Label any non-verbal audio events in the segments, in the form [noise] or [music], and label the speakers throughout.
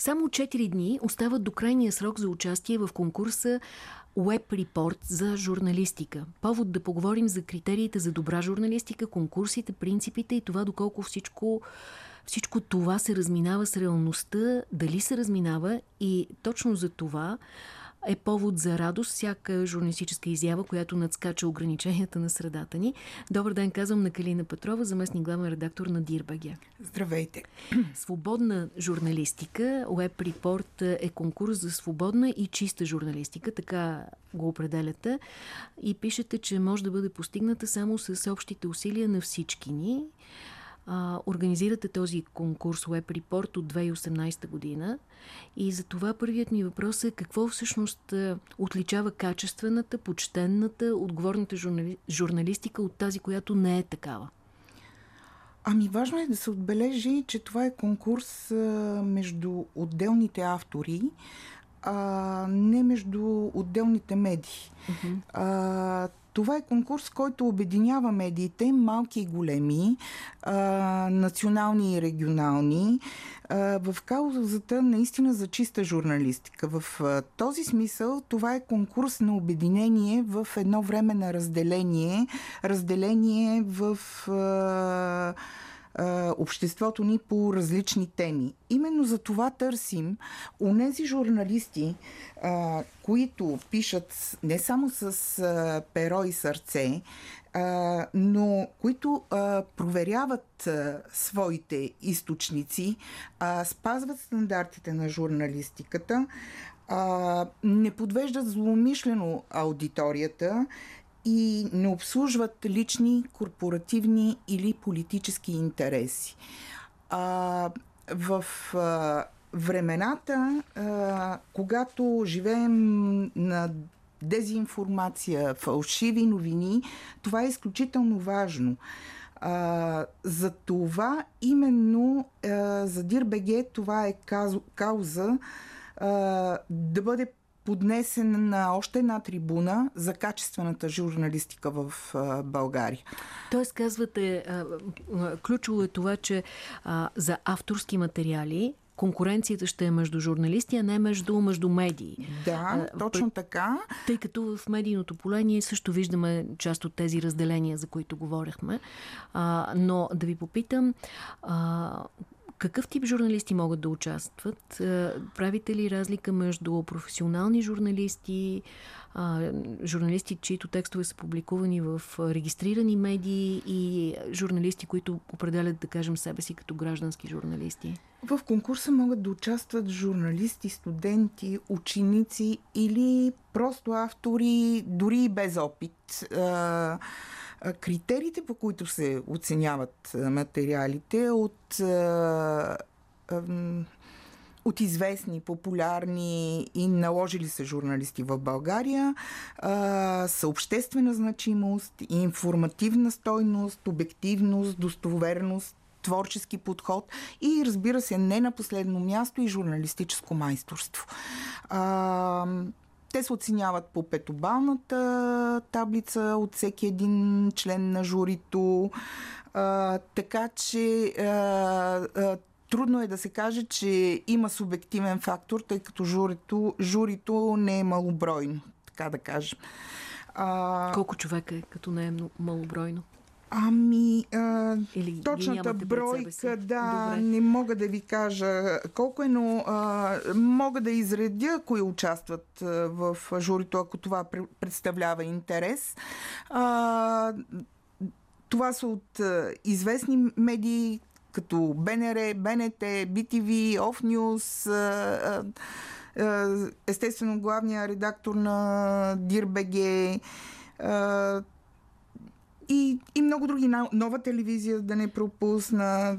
Speaker 1: Само 4 дни остават до крайния срок за участие в конкурса Web Report за журналистика. Повод да поговорим за критериите за добра журналистика, конкурсите, принципите и това доколко всичко всичко това се разминава с реалността, дали се разминава и точно за това е повод за радост всяка журналистическа изява, която надскача ограниченията на средата ни. Добър ден, казвам на Калина Петрова, заместник главен редактор на Дирбаге.
Speaker 2: Здравейте! [clears throat]
Speaker 1: Свободна журналистика, Web Report е конкурс за свободна и чиста журналистика, така го определяте. И пишете, че може да бъде постигната само с общите усилия на всички ни а, организирате този конкурс Web Report от 2018 година и за това първият ми въпрос е какво всъщност отличава качествената, почтенната, отговорната журнали... журналистика от тази, която не е такава?
Speaker 2: Ами важно е да се отбележи, че това е конкурс а, между отделните автори, а не между отделните медии. Uh-huh. А, това е конкурс, който обединява медиите, малки и големи, а, национални и регионални, а, в каузата наистина за чиста журналистика. В а, този смисъл това е конкурс на обединение в едно време на разделение, разделение в... А, обществото ни по различни теми. Именно за това търсим онези журналисти, а, които пишат не само с а, перо и сърце, а, но които а, проверяват а, своите източници, а, спазват стандартите на журналистиката, а, не подвеждат злоумишлено аудиторията и не обслужват лични, корпоративни или политически интереси. А, в а, времената, а, когато живеем на дезинформация, фалшиви новини, това е изключително важно. А, за това именно а, за Дирбеге това е кауза а, да бъде поднесен на още една трибуна за качествената журналистика в България.
Speaker 1: Тоест, казвате, ключово е това, че за авторски материали конкуренцията ще е между журналисти, а не между, между медии.
Speaker 2: Да, а, точно така.
Speaker 1: Тъй като в медийното поле ние също виждаме част от тези разделения, за които говорихме. А, но да ви попитам, а, какъв тип журналисти могат да участват? Е, правите ли разлика между професионални журналисти, журналисти, чието текстове са публикувани в регистрирани медии и журналисти, които определят, да кажем, себе си като граждански журналисти?
Speaker 2: В конкурса могат да участват журналисти, студенти, ученици или просто автори, дори и без опит. Критериите, по които се оценяват материалите от от известни, популярни и наложили се журналисти в България са обществена значимост, информативна стойност, обективност, достоверност, творчески подход и разбира се не на последно място и журналистическо майсторство. А, те се оценяват по петобалната таблица от всеки един член на журито. А, така че а, а, трудно е да се каже, че има субективен фактор, тъй като журито, журито не е малобройно, така да кажем.
Speaker 1: А... Колко човека е, като не е малобройно?
Speaker 2: Ами, а, Или точната бройка, да, Добре. не мога да ви кажа колко е, но а, мога да изредя кои участват в журито, ако това представлява интерес. А, това са от а, известни медии, като БНР, БНТ, BTV, Off News, а, а, естествено главния редактор на Дирбеге, и, и много други. Нова телевизия да не пропусна,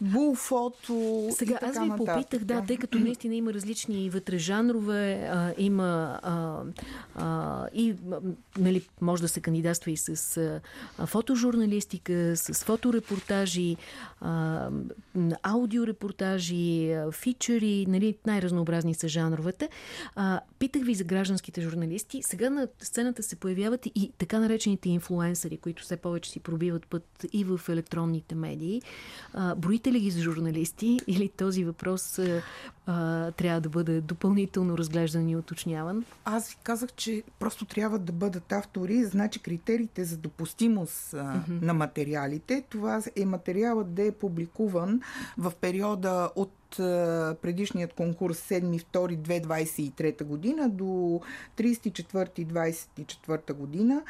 Speaker 2: булфото
Speaker 1: Сега, аз ви
Speaker 2: нататък.
Speaker 1: попитах, да, тъй като наистина има различни вътрежанрове, а, има а, а, и нали, може да се кандидатства и с а, фотожурналистика, с фоторепортажи, а, аудиорепортажи, а, фичери, нали, най-разнообразни са жанровете. А, питах ви за гражданските журналисти. Сега на сцената се появяват и така наречените инфлуенсъри, които все повече си пробиват път и в електронните медии. А, броите ли ги за журналисти или този въпрос а, а, трябва да бъде допълнително разглеждан и уточняван?
Speaker 2: Аз ви казах, че просто трябва да бъдат автори, значи критериите за допустимост а, mm-hmm. на материалите. Това е материалът да е публикуван в периода от предишният конкурс 7-2-2023 година до 34-24 година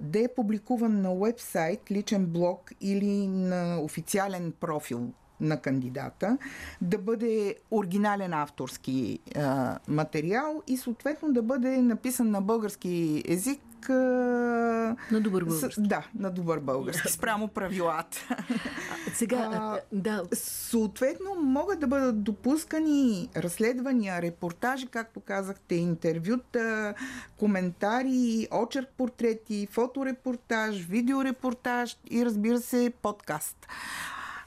Speaker 2: да е публикуван на вебсайт, личен блог или на официален профил на кандидата, да бъде оригинален авторски а, материал и съответно да бъде написан на български език.
Speaker 1: На добър български.
Speaker 2: С, да, на добър български, спрямо правилата.
Speaker 1: А, сега, а, да.
Speaker 2: Съответно, могат да бъдат допускани разследвания, репортажи, както казахте, интервюта, коментари, очерк портрети, фоторепортаж, видеорепортаж и разбира се, подкаст.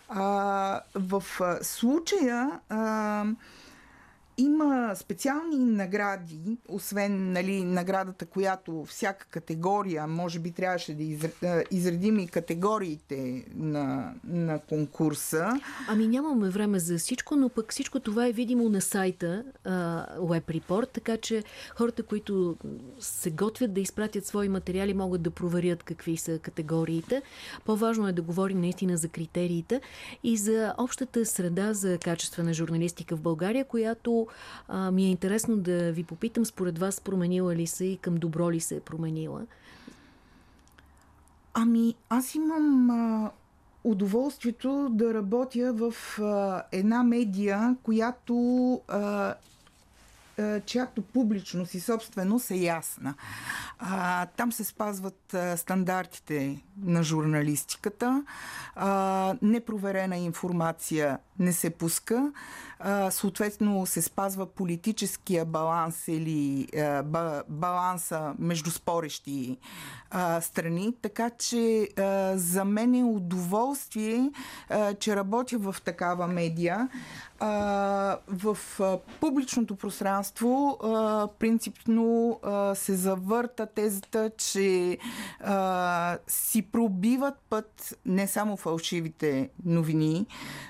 Speaker 2: А, в случая а, има специални награди, освен нали, наградата, която всяка категория, може би трябваше да изредим и категориите на, на конкурса.
Speaker 1: Ами нямаме време за всичко, но пък всичко това е видимо на сайта uh, Web Report, така че хората, които се готвят да изпратят свои материали, могат да проверят какви са категориите. По-важно е да говорим наистина за критериите и за общата среда за качествена журналистика в България, която а, ми е интересно да ви попитам, според вас променила ли се и към добро ли се е променила?
Speaker 2: Ами, аз имам а, удоволствието да работя в а, една медия, която а, чиято публичност и собственост е ясна. А, там се спазват а, стандартите на журналистиката. А, непроверена информация не се пуска. А, съответно се спазва политическия баланс или а, ба, баланса между спорещи а, страни. Така че а, за мен е удоволствие, а, че работя в такава медия. А, в а, публичното пространство а, принципно а, се завърта тезата, че а, си пробиват път не само фалшивите новини,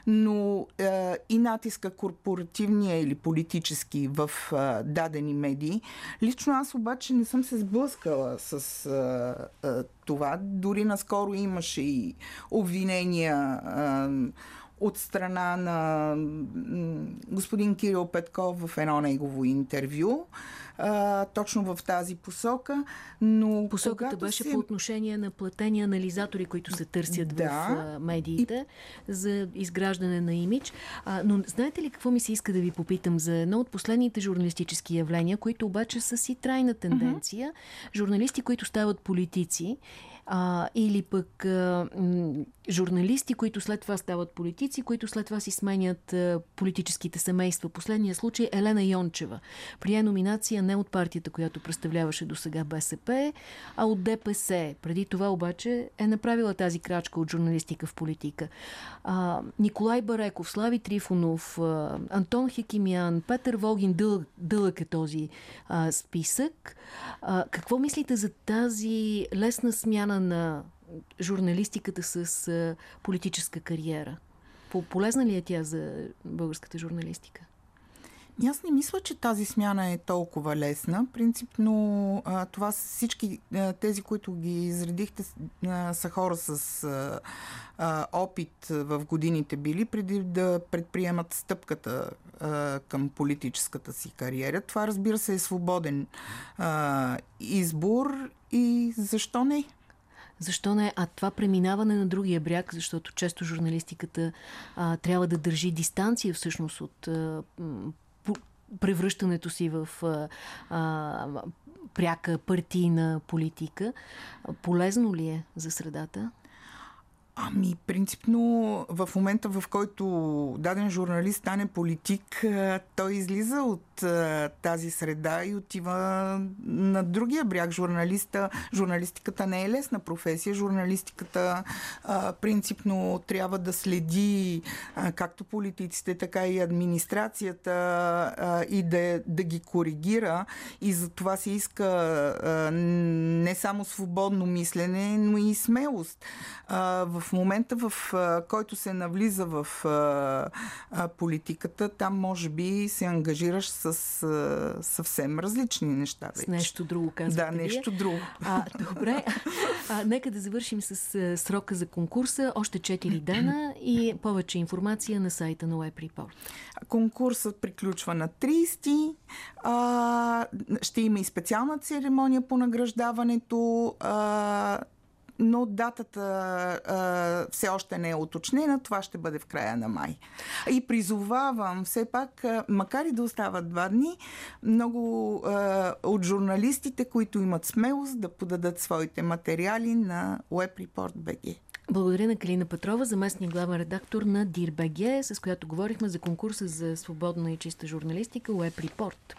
Speaker 2: но а, и натиска корпоративния или политически в а, дадени медии. Лично аз обаче не съм се сблъскала с а, а, това. Дори наскоро имаше и обвинения а, от страна на господин Кирил Петков в едно негово интервю а, точно в тази посока. Но
Speaker 1: Посоката беше се... по отношение на платени анализатори, които се търсят да. в медиите и... за изграждане на имидж. А, но знаете ли какво ми се иска да ви попитам за едно от последните журналистически явления, които обаче са си трайна тенденция. Mm-hmm. Журналисти, които стават политици а, или пък а, журналисти, които след това стават политици, които след това си сменят а, политическите семейства. Последния случай Елена Йончева. Прие номинация не от партията, която представляваше до сега БСП, а от ДПС. Преди това обаче е направила тази крачка от журналистика в политика. А, Николай Бареков, Слави Трифонов, а, Антон Хекимян, Петър Волгин, дълъг, дълъг е този а, списък. А, какво мислите за тази лесна смяна на журналистиката с политическа кариера? Полезна ли е тя за българската журналистика?
Speaker 2: Аз не мисля, че тази смяна е толкова лесна. Принципно това всички тези, които ги изредихте, са хора с опит в годините били, преди да предприемат стъпката към политическата си кариера. Това, разбира се, е свободен избор и защо не?
Speaker 1: Защо не? А това преминаване на другия бряг, защото често журналистиката а, трябва да държи дистанция всъщност от а, превръщането си в а, а, пряка партийна политика. Полезно ли е за средата?
Speaker 2: Ами, принципно, в момента, в който даден журналист стане политик, той излиза от тази среда и отива на другия бряг. Журналиста, журналистиката не е лесна професия. Журналистиката принципно трябва да следи както политиците, така и администрацията и да, да ги коригира. И за това се иска не само свободно мислене, но и смелост. В в момента, в който се навлиза в политиката, там може би се ангажираш с съвсем различни неща.
Speaker 1: Вече. С нещо друго, казвате
Speaker 2: Да, нещо
Speaker 1: вие.
Speaker 2: друго.
Speaker 1: А, добре, а, нека да завършим с срока за конкурса. Още 4 дена и повече информация на сайта на Web Report.
Speaker 2: Конкурсът приключва на 30. А, ще има и специална церемония по награждаването. А, но датата а, все още не е уточнена. Това ще бъде в края на май. И призовавам все пак, макар и да остават два дни, много а, от журналистите, които имат смелост да подадат своите материали на Web Report.
Speaker 1: Благодаря на Калина Петрова, заместник главен редактор на ДИРБГ, с която говорихме за конкурса за свободна и чиста журналистика Web Report.